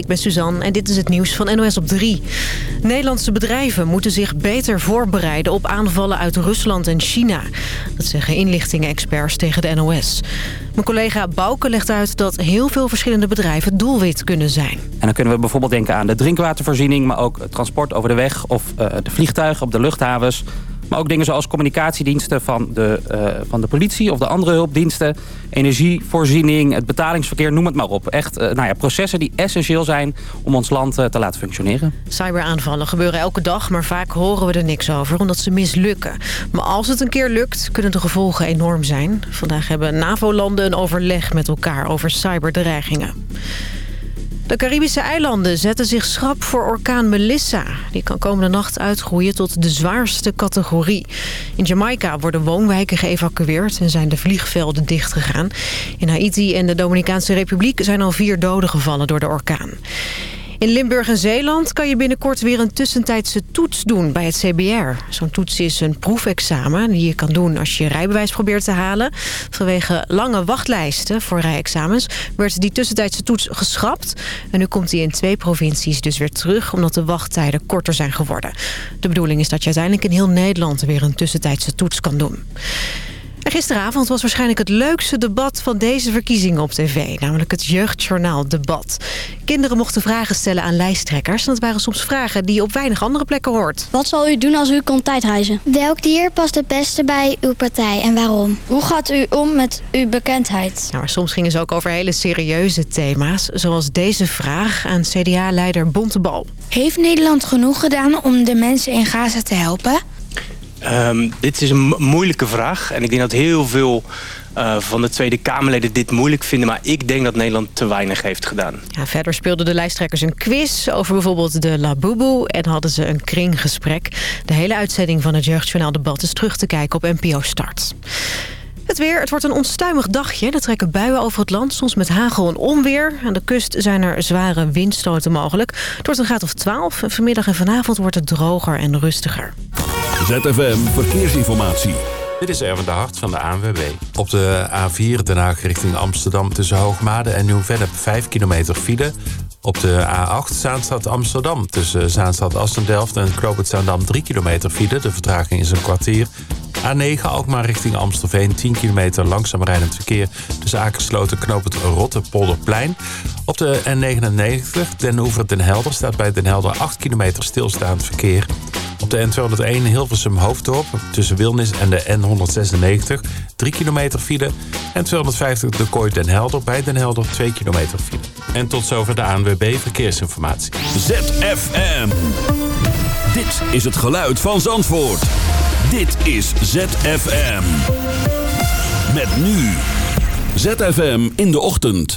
ik ben Suzanne en dit is het nieuws van NOS op 3. Nederlandse bedrijven moeten zich beter voorbereiden op aanvallen uit Rusland en China. Dat zeggen inlichtingen-experts tegen de NOS. Mijn collega Bouke legt uit dat heel veel verschillende bedrijven doelwit kunnen zijn. En dan kunnen we bijvoorbeeld denken aan de drinkwatervoorziening... maar ook transport over de weg of uh, de vliegtuigen op de luchthavens... Maar ook dingen zoals communicatiediensten van de, uh, van de politie of de andere hulpdiensten. Energievoorziening, het betalingsverkeer, noem het maar op. Echt uh, nou ja, processen die essentieel zijn om ons land uh, te laten functioneren. Cyberaanvallen gebeuren elke dag, maar vaak horen we er niks over omdat ze mislukken. Maar als het een keer lukt, kunnen de gevolgen enorm zijn. Vandaag hebben NAVO-landen een overleg met elkaar over cyberdreigingen. De Caribische eilanden zetten zich schrap voor orkaan Melissa. Die kan komende nacht uitgroeien tot de zwaarste categorie. In Jamaica worden woonwijken geëvacueerd en zijn de vliegvelden dichtgegaan. In Haiti en de Dominicaanse Republiek zijn al vier doden gevallen door de orkaan. In Limburg en Zeeland kan je binnenkort weer een tussentijdse toets doen bij het CBR. Zo'n toets is een proefexamen die je kan doen als je rijbewijs probeert te halen. Vanwege lange wachtlijsten voor rijexamens werd die tussentijdse toets geschrapt. En nu komt die in twee provincies dus weer terug omdat de wachttijden korter zijn geworden. De bedoeling is dat je uiteindelijk in heel Nederland weer een tussentijdse toets kan doen. Gisteravond was waarschijnlijk het leukste debat van deze verkiezingen op tv. Namelijk het Jeugdjournaal Debat. Kinderen mochten vragen stellen aan lijsttrekkers. En dat waren soms vragen die je op weinig andere plekken hoort. Wat zal u doen als u kon tijdreizen? Welk dier past het beste bij uw partij en waarom? Hoe gaat u om met uw bekendheid? Nou, maar soms gingen ze ook over hele serieuze thema's. Zoals deze vraag aan CDA-leider Bontebal. Heeft Nederland genoeg gedaan om de mensen in Gaza te helpen? Um, dit is een moeilijke vraag. En ik denk dat heel veel uh, van de Tweede Kamerleden dit moeilijk vinden. Maar ik denk dat Nederland te weinig heeft gedaan. Ja, verder speelden de lijsttrekkers een quiz over bijvoorbeeld de Labubu. En hadden ze een kringgesprek. De hele uitzending van het Jeugdjournaal Debat is terug te kijken op NPO Start. Het weer, het wordt een onstuimig dagje. Er trekken buien over het land, soms met hagel en onweer. Aan de kust zijn er zware windstoten mogelijk. Het wordt een graad of 12. Vanmiddag en vanavond wordt het droger en rustiger. ZFM Verkeersinformatie. Dit is Erwin de Hart van de ANWB. Op de A4 Den Haag richting Amsterdam tussen Hoogmade en Nieuw-Vennep 5 kilometer file. Op de A8 Zaanstad Amsterdam tussen Zaanstad Assendelft en Knoopend Zaandam 3 kilometer file. De vertraging is een kwartier. A9 Alkmaar richting Amstelveen 10 kilometer langzaam rijdend verkeer. Tussen Akersloten Knoopend Rotterpolderplein. Op de N99 Den Oever Den Helder staat bij Den Helder 8 kilometer stilstaand verkeer. Op de N201 Hilversum Hoofddorp tussen Wilnis en de N196 3 kilometer file. En 250 de Kooi Den Helder bij Den Helder 2 kilometer file. En tot zover de ANWB Verkeersinformatie. ZFM. Dit is het geluid van Zandvoort. Dit is ZFM. Met nu. ZFM in de ochtend.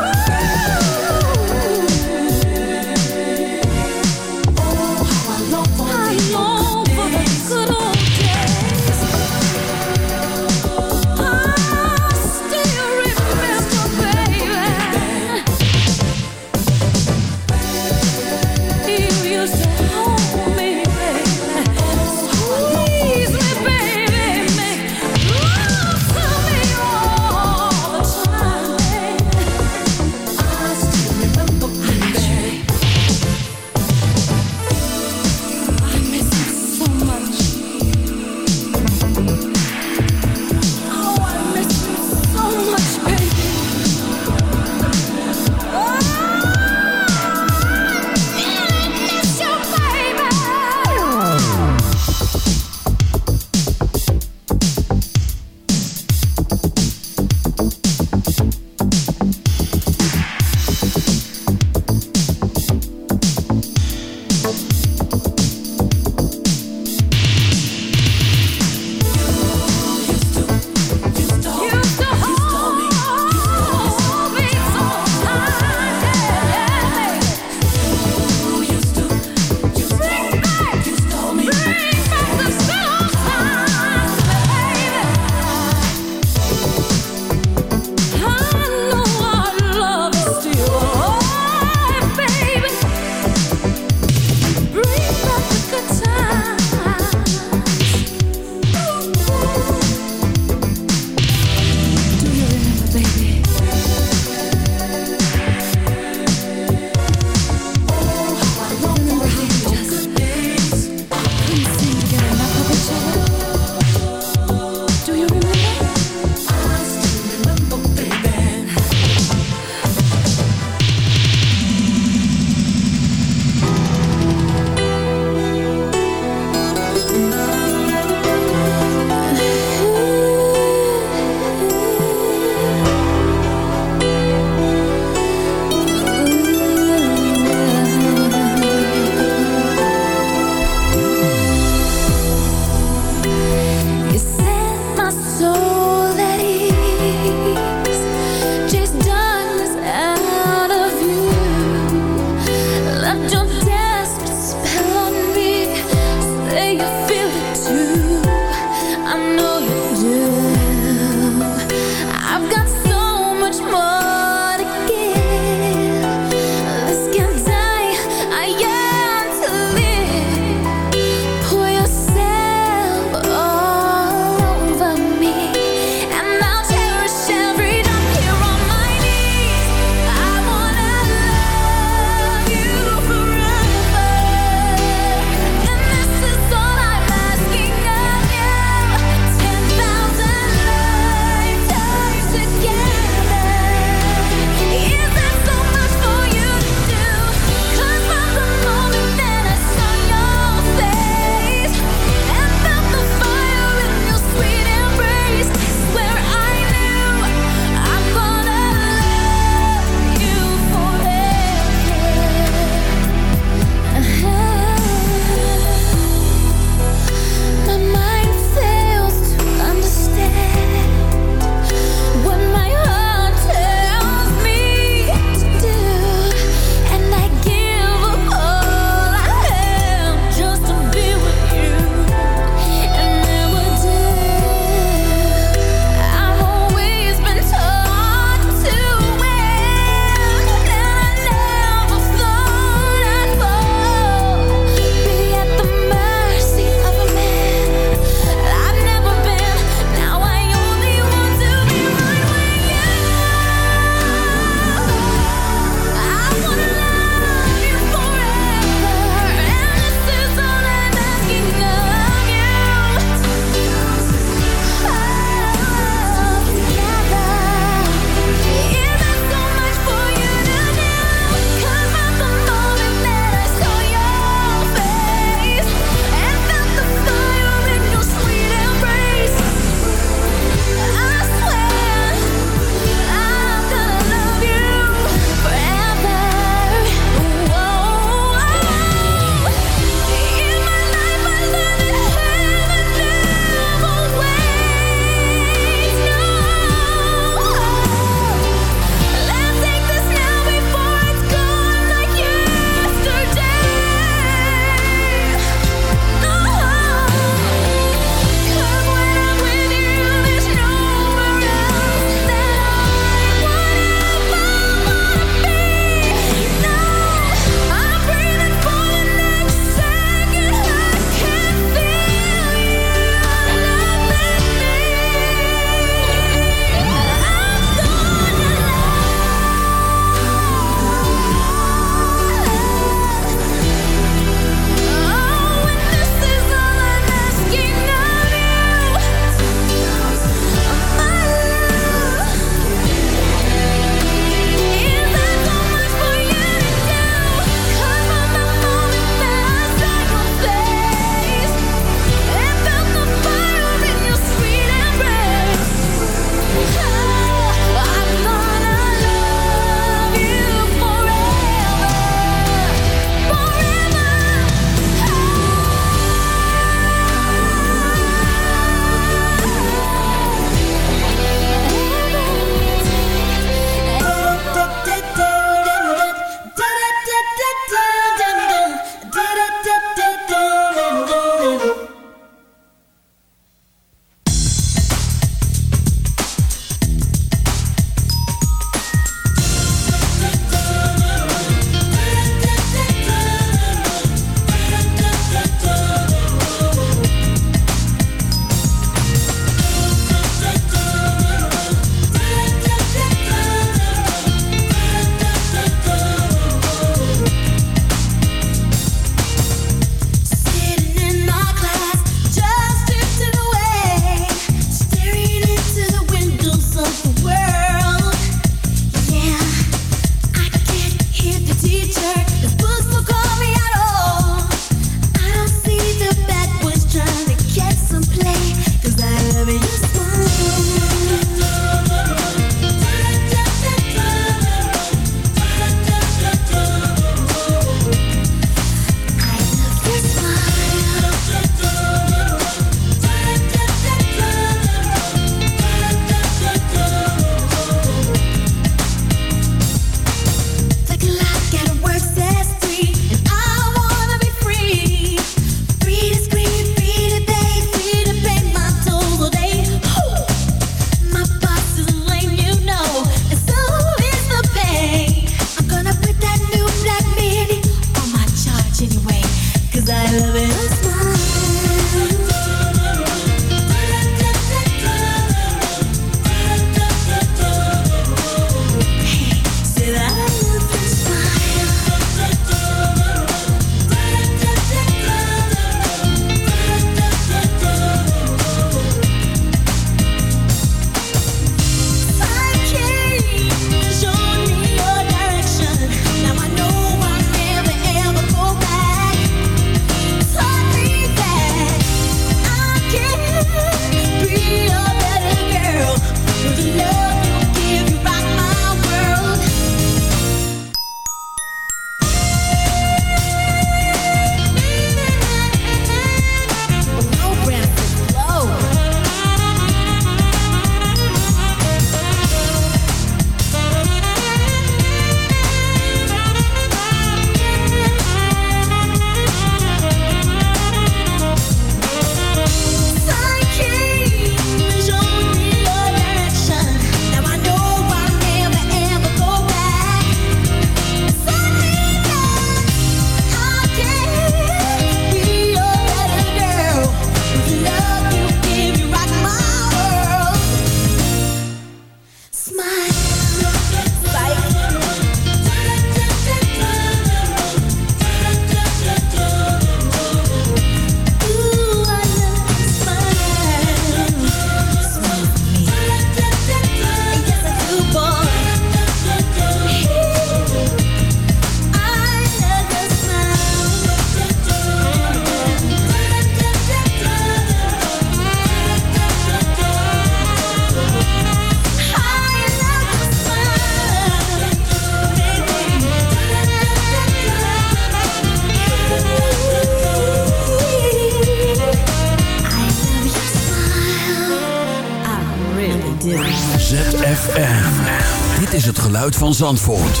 van Zandvoort.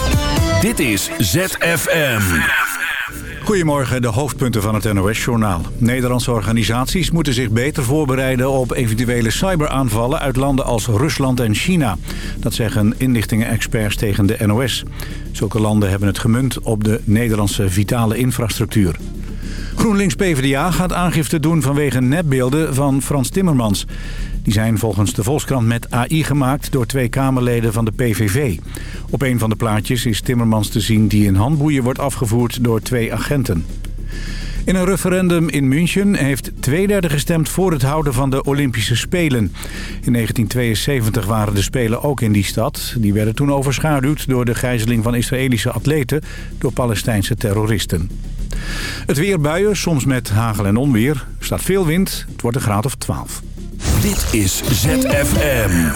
Dit is ZFM. Goedemorgen, de hoofdpunten van het NOS-journaal. Nederlandse organisaties moeten zich beter voorbereiden op eventuele cyberaanvallen uit landen als Rusland en China. Dat zeggen inlichtingen-experts tegen de NOS. Zulke landen hebben het gemunt op de Nederlandse vitale infrastructuur. GroenLinks-PVDA gaat aangifte doen vanwege nepbeelden van Frans Timmermans. Die zijn volgens de Volkskrant met AI gemaakt door twee Kamerleden van de PVV. Op een van de plaatjes is Timmermans te zien die in handboeien wordt afgevoerd door twee agenten. In een referendum in München heeft twee derde gestemd voor het houden van de Olympische Spelen. In 1972 waren de Spelen ook in die stad. Die werden toen overschaduwd door de gijzeling van Israëlische atleten door Palestijnse terroristen. Het weer buien, soms met hagel en onweer. Er staat veel wind, het wordt een graad of 12. Dit is ZFM.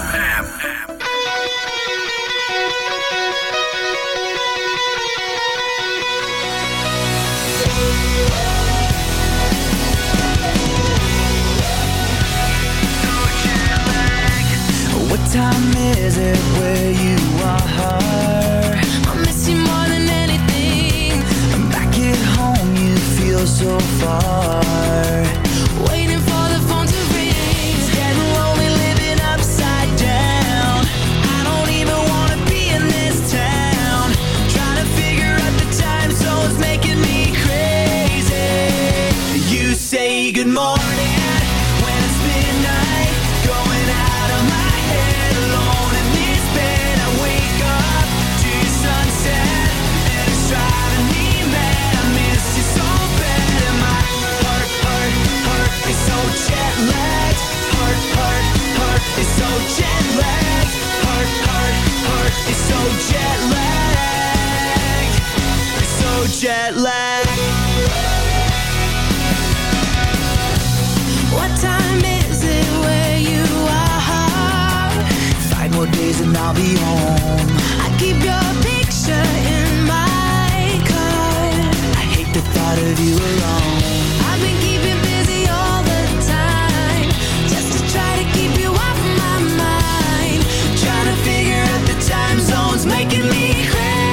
What time is it where you are? I miss you more than anything. I'm Back at home, you feel so far. Is so jet lagged. It's so jet lagged. What time is it where you are? Five more days and I'll be home. I keep your picture in my car. I hate the thought of you alone. I've been keeping zones, making me.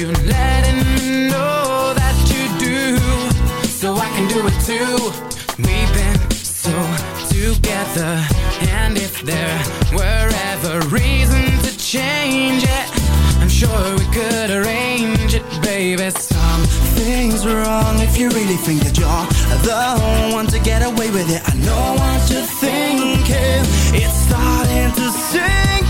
you letting me know that you do. So I can do it too. We've been so together. And if there were ever reason to change it I'm sure we could arrange it, baby. Something's wrong if you really think that you're The one to get away with it. I know what you're thinking. It's starting to sink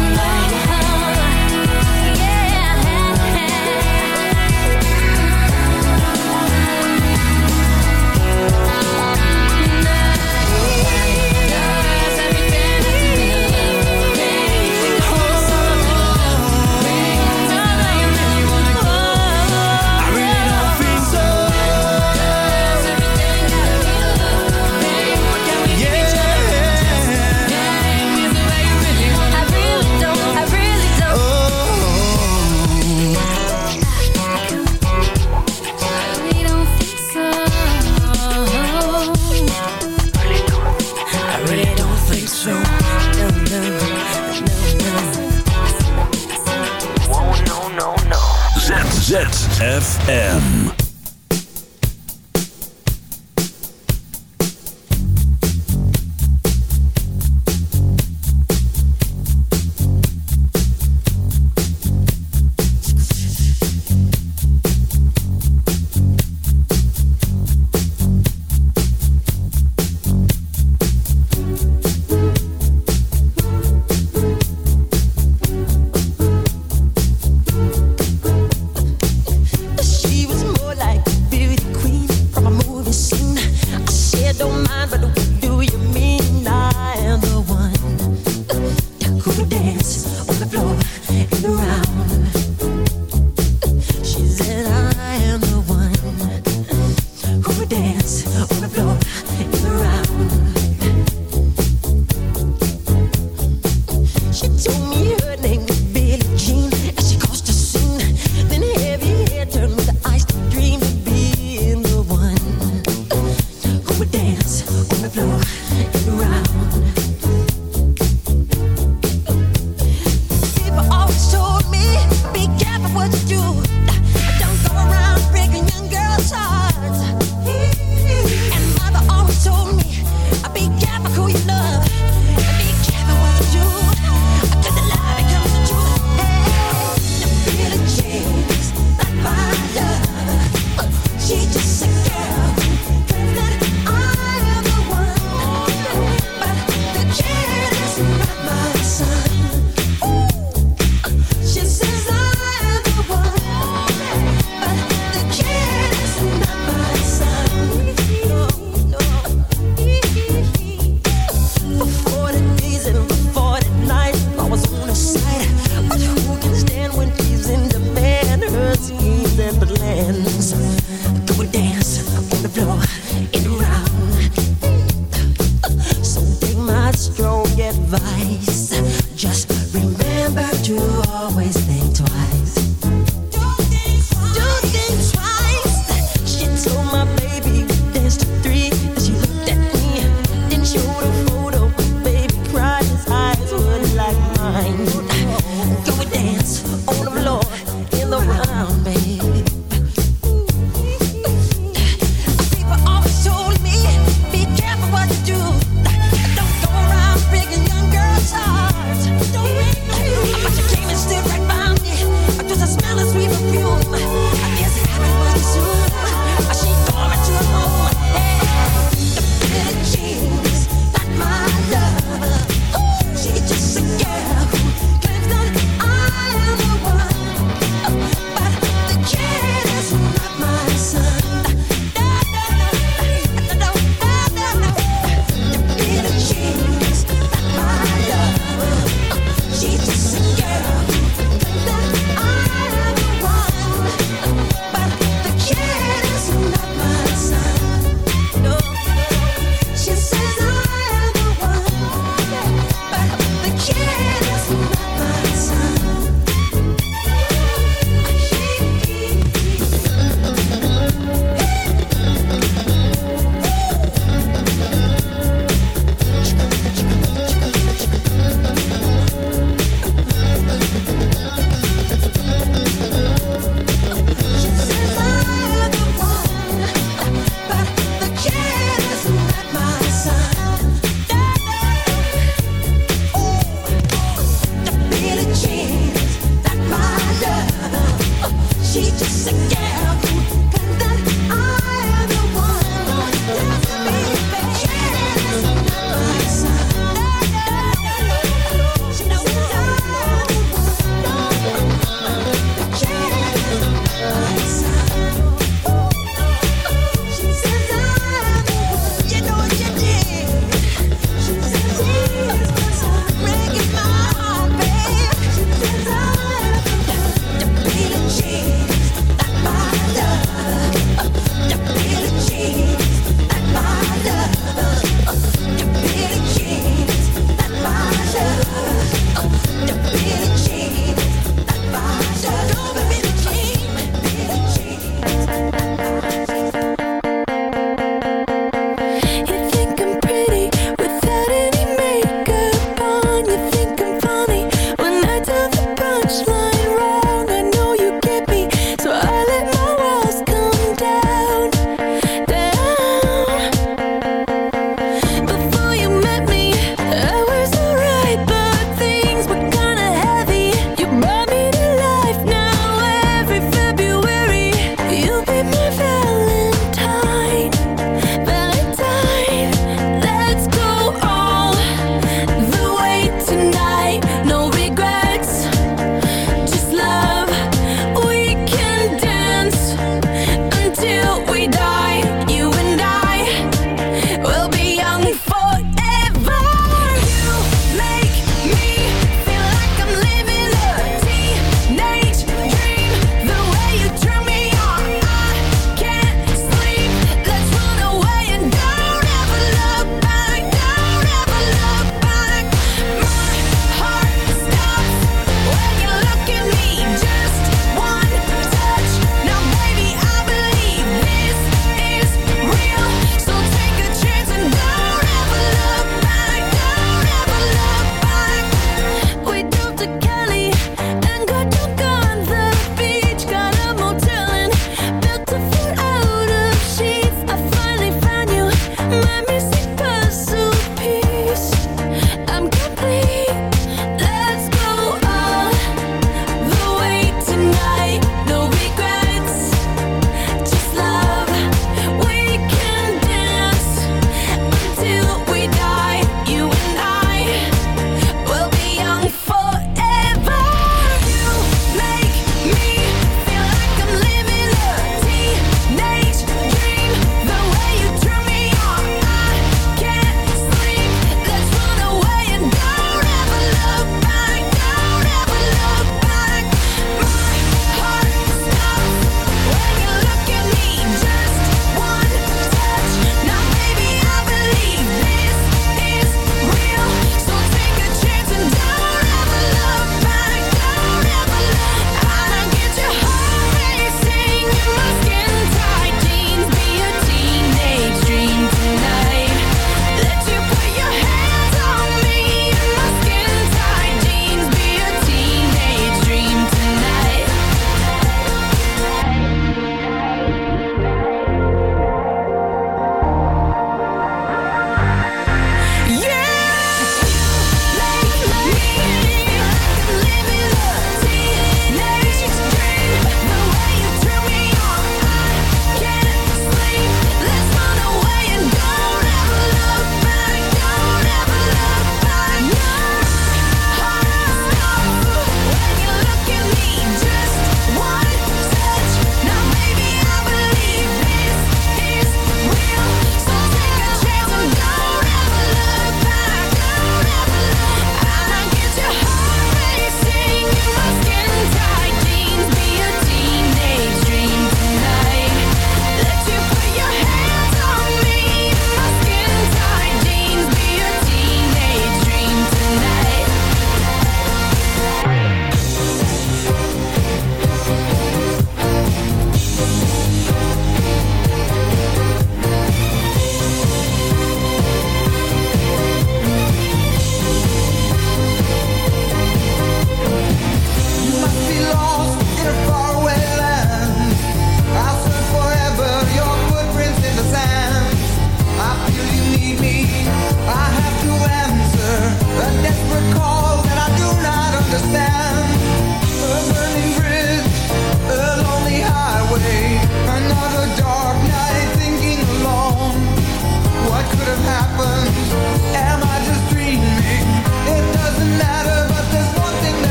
FM.